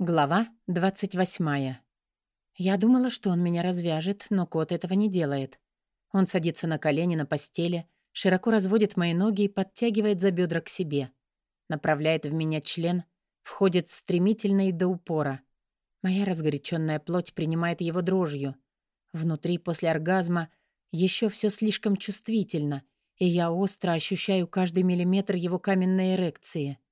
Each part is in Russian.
Глава 28. Я думала, что он меня развяжет, но кот этого не делает. Он садится на колени на постели, широко разводит мои ноги и подтягивает за бедра к себе. Направляет в меня член, входит стремительно и до упора. Моя разгоряченная плоть принимает его дрожью. Внутри после оргазма еще все слишком чувствительно, и я остро ощущаю каждый миллиметр его каменной эрекции —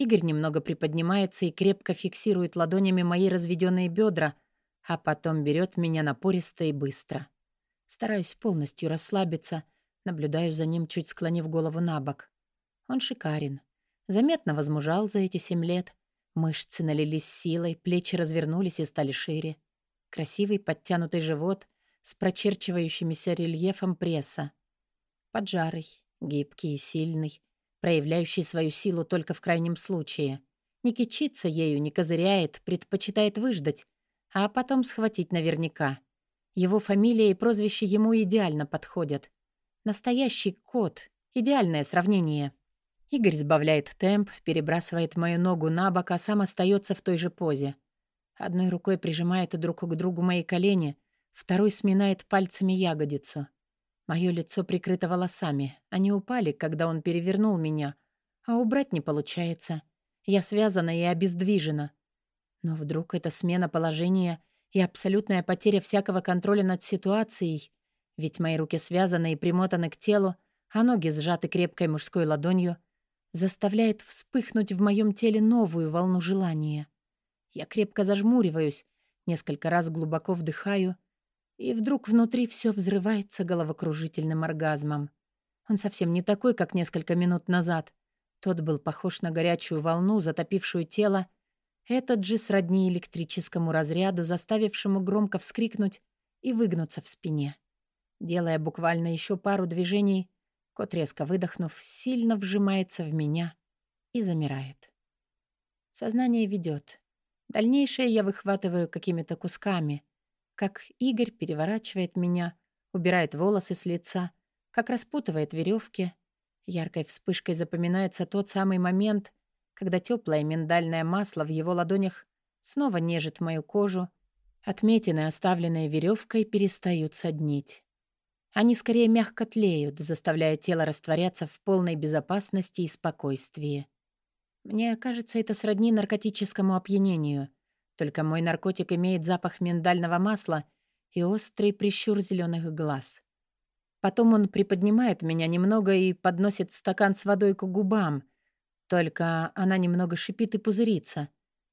Игорь немного приподнимается и крепко фиксирует ладонями мои разведенные бедра, а потом берет меня напористо и быстро. Стараюсь полностью расслабиться, наблюдаю за ним, чуть склонив голову на бок. Он шикарен. Заметно возмужал за эти семь лет. Мышцы налились силой, плечи развернулись и стали шире. Красивый подтянутый живот с прочерчивающимися рельефом пресса. Поджарый, гибкий и сильный, проявляющий свою силу только в крайнем случае. Не кичится ею, не козыряет, предпочитает выждать, а потом схватить наверняка. Его фамилия и прозвище ему идеально подходят. Настоящий кот. Идеальное сравнение. Игорь сбавляет темп, перебрасывает мою ногу на бок, а сам остается в той же позе. Одной рукой прижимает друг к другу мои колени, второй сминает пальцами ягодицу. Мое лицо прикрыто волосами. Они упали, когда он перевернул меня. А убрать не получается. Я связана и обездвижена. Но вдруг эта смена положения и абсолютная потеря всякого контроля над ситуацией, ведь мои руки связаны и примотаны к телу, а ноги сжаты крепкой мужской ладонью, заставляет вспыхнуть в моем теле новую волну желания. Я крепко зажмуриваюсь, несколько раз глубоко вдыхаю — и вдруг внутри все взрывается головокружительным оргазмом. Он совсем не такой, как несколько минут назад. Тот был похож на горячую волну, затопившую тело. Этот же сродни электрическому разряду, заставившему громко вскрикнуть и выгнуться в спине. Делая буквально еще пару движений, кот, резко выдохнув, сильно вжимается в меня и замирает. Сознание ведет. Дальнейшее я выхватываю какими-то кусками — как Игорь переворачивает меня, убирает волосы с лица, как распутывает веревки. Яркой вспышкой запоминается тот самый момент, когда теплое миндальное масло в его ладонях снова нежит мою кожу, отметины, оставленные веревкой, перестают соднить. Они скорее мягко тлеют, заставляя тело растворяться в полной безопасности и спокойствии. Мне кажется, это сродни наркотическому опьянению — только мой наркотик имеет запах миндального масла и острый прищур зеленых глаз. Потом он приподнимает меня немного и подносит стакан с водой к губам. Только она немного шипит и пузырится.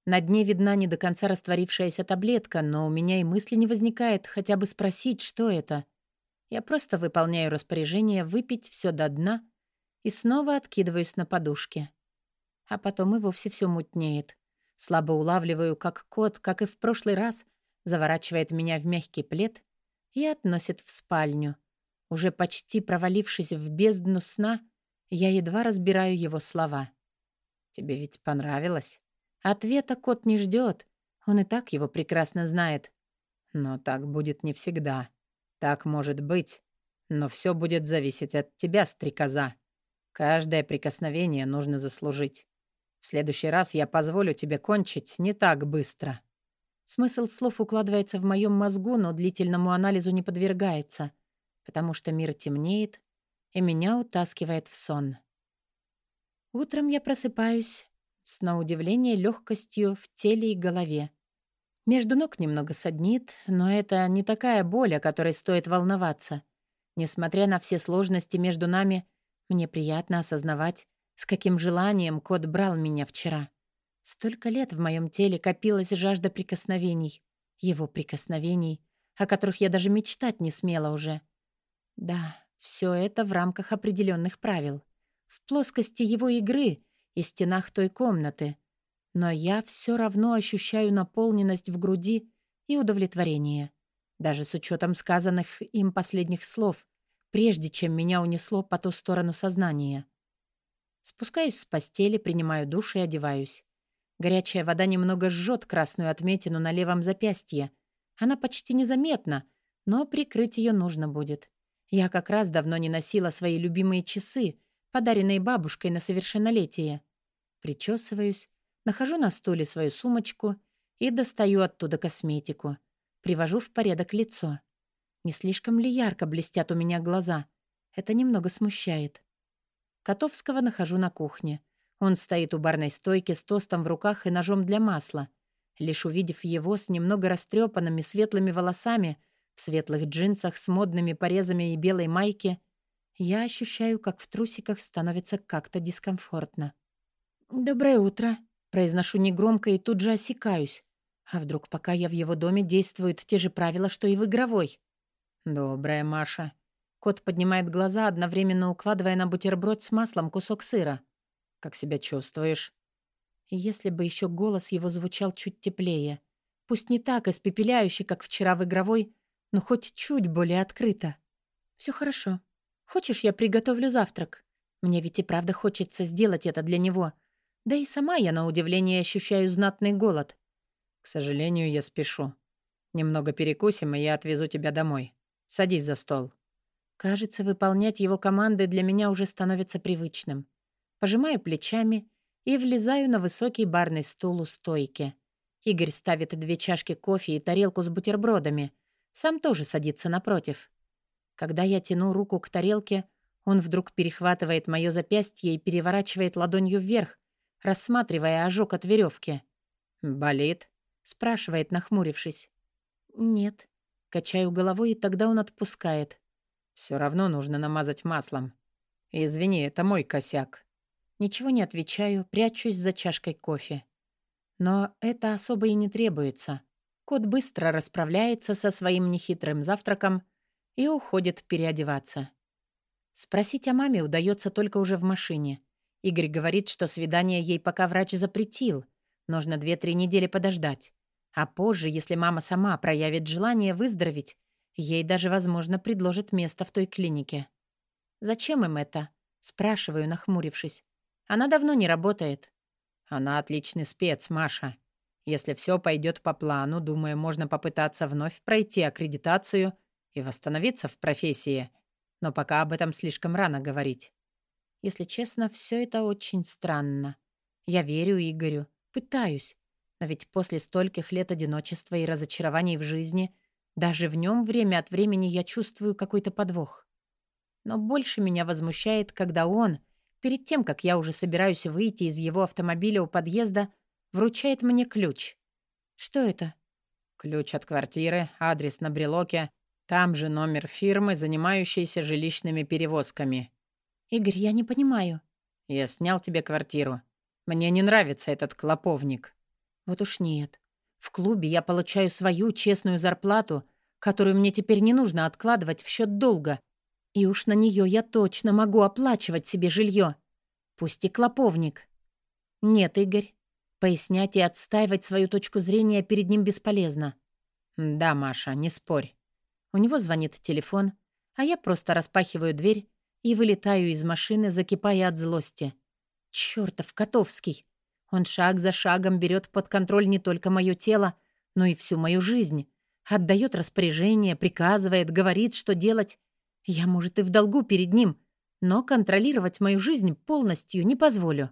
На дне видна не до конца растворившаяся таблетка, но у меня и мысли не возникает хотя бы спросить, что это. Я просто выполняю распоряжение выпить все до дна и снова откидываюсь на подушке. А потом и вовсе все мутнеет. Слабо улавливаю, как кот, как и в прошлый раз, заворачивает меня в мягкий плед и относит в спальню. Уже почти провалившись в бездну сна, я едва разбираю его слова. «Тебе ведь понравилось?» Ответа кот не ждет. Он и так его прекрасно знает. Но так будет не всегда. Так может быть. Но все будет зависеть от тебя, стрекоза. Каждое прикосновение нужно заслужить. В следующий раз я позволю тебе кончить не так быстро». Смысл слов укладывается в моем мозгу, но длительному анализу не подвергается, потому что мир темнеет, и меня утаскивает в сон. Утром я просыпаюсь с, на удивление, легкостью в теле и голове. Между ног немного саднит, но это не такая боль, о которой стоит волноваться. Несмотря на все сложности между нами, мне приятно осознавать, с каким желанием кот брал меня вчера. Столько лет в моем теле копилась жажда прикосновений. Его прикосновений, о которых я даже мечтать не смела уже. Да, все это в рамках определенных правил. В плоскости его игры и стенах той комнаты. Но я все равно ощущаю наполненность в груди и удовлетворение. Даже с учетом сказанных им последних слов, прежде чем меня унесло по ту сторону сознания. Спускаюсь с постели, принимаю душ и одеваюсь. Горячая вода немного жжет красную отметину на левом запястье. Она почти незаметна, но прикрыть ее нужно будет. Я как раз давно не носила свои любимые часы, подаренные бабушкой на совершеннолетие. Причесываюсь, нахожу на стуле свою сумочку и достаю оттуда косметику. Привожу в порядок лицо. Не слишком ли ярко блестят у меня глаза? Это немного смущает. Котовского нахожу на кухне. Он стоит у барной стойки с тостом в руках и ножом для масла. Лишь увидев его с немного растрепанными светлыми волосами, в светлых джинсах с модными порезами и белой майке, я ощущаю, как в трусиках становится как-то дискомфортно. «Доброе утро», — произношу негромко и тут же осекаюсь. А вдруг, пока я в его доме, действуют те же правила, что и в игровой? «Доброе, Маша». Кот поднимает глаза, одновременно укладывая на бутерброд с маслом кусок сыра. «Как себя чувствуешь?» Если бы еще голос его звучал чуть теплее. Пусть не так испепеляюще, как вчера в игровой, но хоть чуть более открыто. Все хорошо. Хочешь, я приготовлю завтрак? Мне ведь и правда хочется сделать это для него. Да и сама я, на удивление, ощущаю знатный голод. К сожалению, я спешу. Немного перекусим, и я отвезу тебя домой. Садись за стол. Кажется, выполнять его команды для меня уже становится привычным. Пожимаю плечами и влезаю на высокий барный стул у стойки. Игорь ставит две чашки кофе и тарелку с бутербродами — сам тоже садится напротив. Когда я тяну руку к тарелке, он вдруг перехватывает мое запястье и переворачивает ладонью вверх, рассматривая ожог от веревки. «Болит?» — спрашивает, нахмурившись. «Нет». Качаю головой, и тогда он отпускает. Все равно нужно намазать маслом. Извини, это мой косяк. Ничего не отвечаю, прячусь за чашкой кофе. Но это особо и не требуется. Кот быстро расправляется со своим нехитрым завтраком и уходит переодеваться. Спросить о маме удается только уже в машине. Игорь говорит, что свидание ей пока врач запретил. Нужно две-три недели подождать. А позже, если мама сама проявит желание выздороветь, ей даже, возможно, предложат место в той клинике. «Зачем им это?» — спрашиваю, нахмурившись. «Она давно не работает». «Она отличный спец, Маша», если все пойдет по плану, думаю, можно попытаться вновь пройти аккредитацию и восстановиться в профессии. Но пока об этом слишком рано говорить. Если честно, все это очень странно. Я верю Игорю, пытаюсь. Но ведь после стольких лет одиночества и разочарований в жизни, даже в нем время от времени я чувствую какой-то подвох. Но больше меня возмущает, когда он, перед тем, как я уже собираюсь выйти из его автомобиля у подъезда, вручает мне ключ. Что это? Ключ от квартиры, адрес на брелоке, там же номер фирмы, занимающейся жилищными перевозками. Игорь, я не понимаю. Я снял тебе квартиру. Мне не нравится этот клоповник. Вот уж нет. В клубе я получаю свою честную зарплату, которую мне теперь не нужно откладывать в счет долга. И уж на нее я точно могу оплачивать себе жилье. Пусть и клоповник. Нет, Игорь, Пояснять и отстаивать свою точку зрения перед ним бесполезно. «Да, Маша, не спорь». У него звонит телефон, а я просто распахиваю дверь и вылетаю из машины, закипая от злости. Чёртов Котовский! Он шаг за шагом берет под контроль не только мое тело, но и всю мою жизнь. Отдает распоряжение, приказывает, говорит, что делать. Я, может, и в долгу перед ним, но контролировать мою жизнь полностью не позволю.